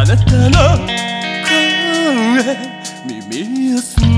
あなたの声耳を澄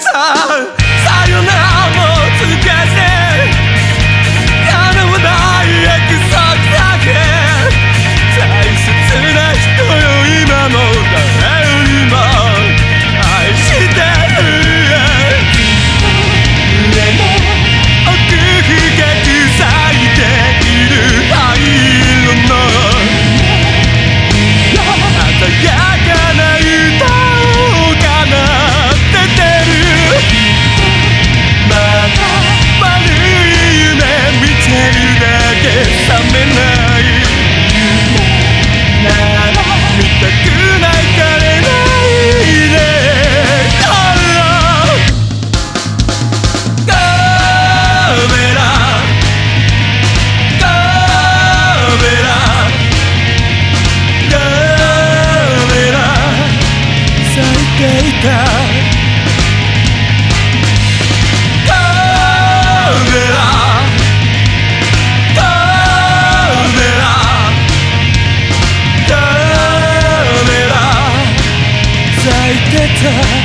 사 sure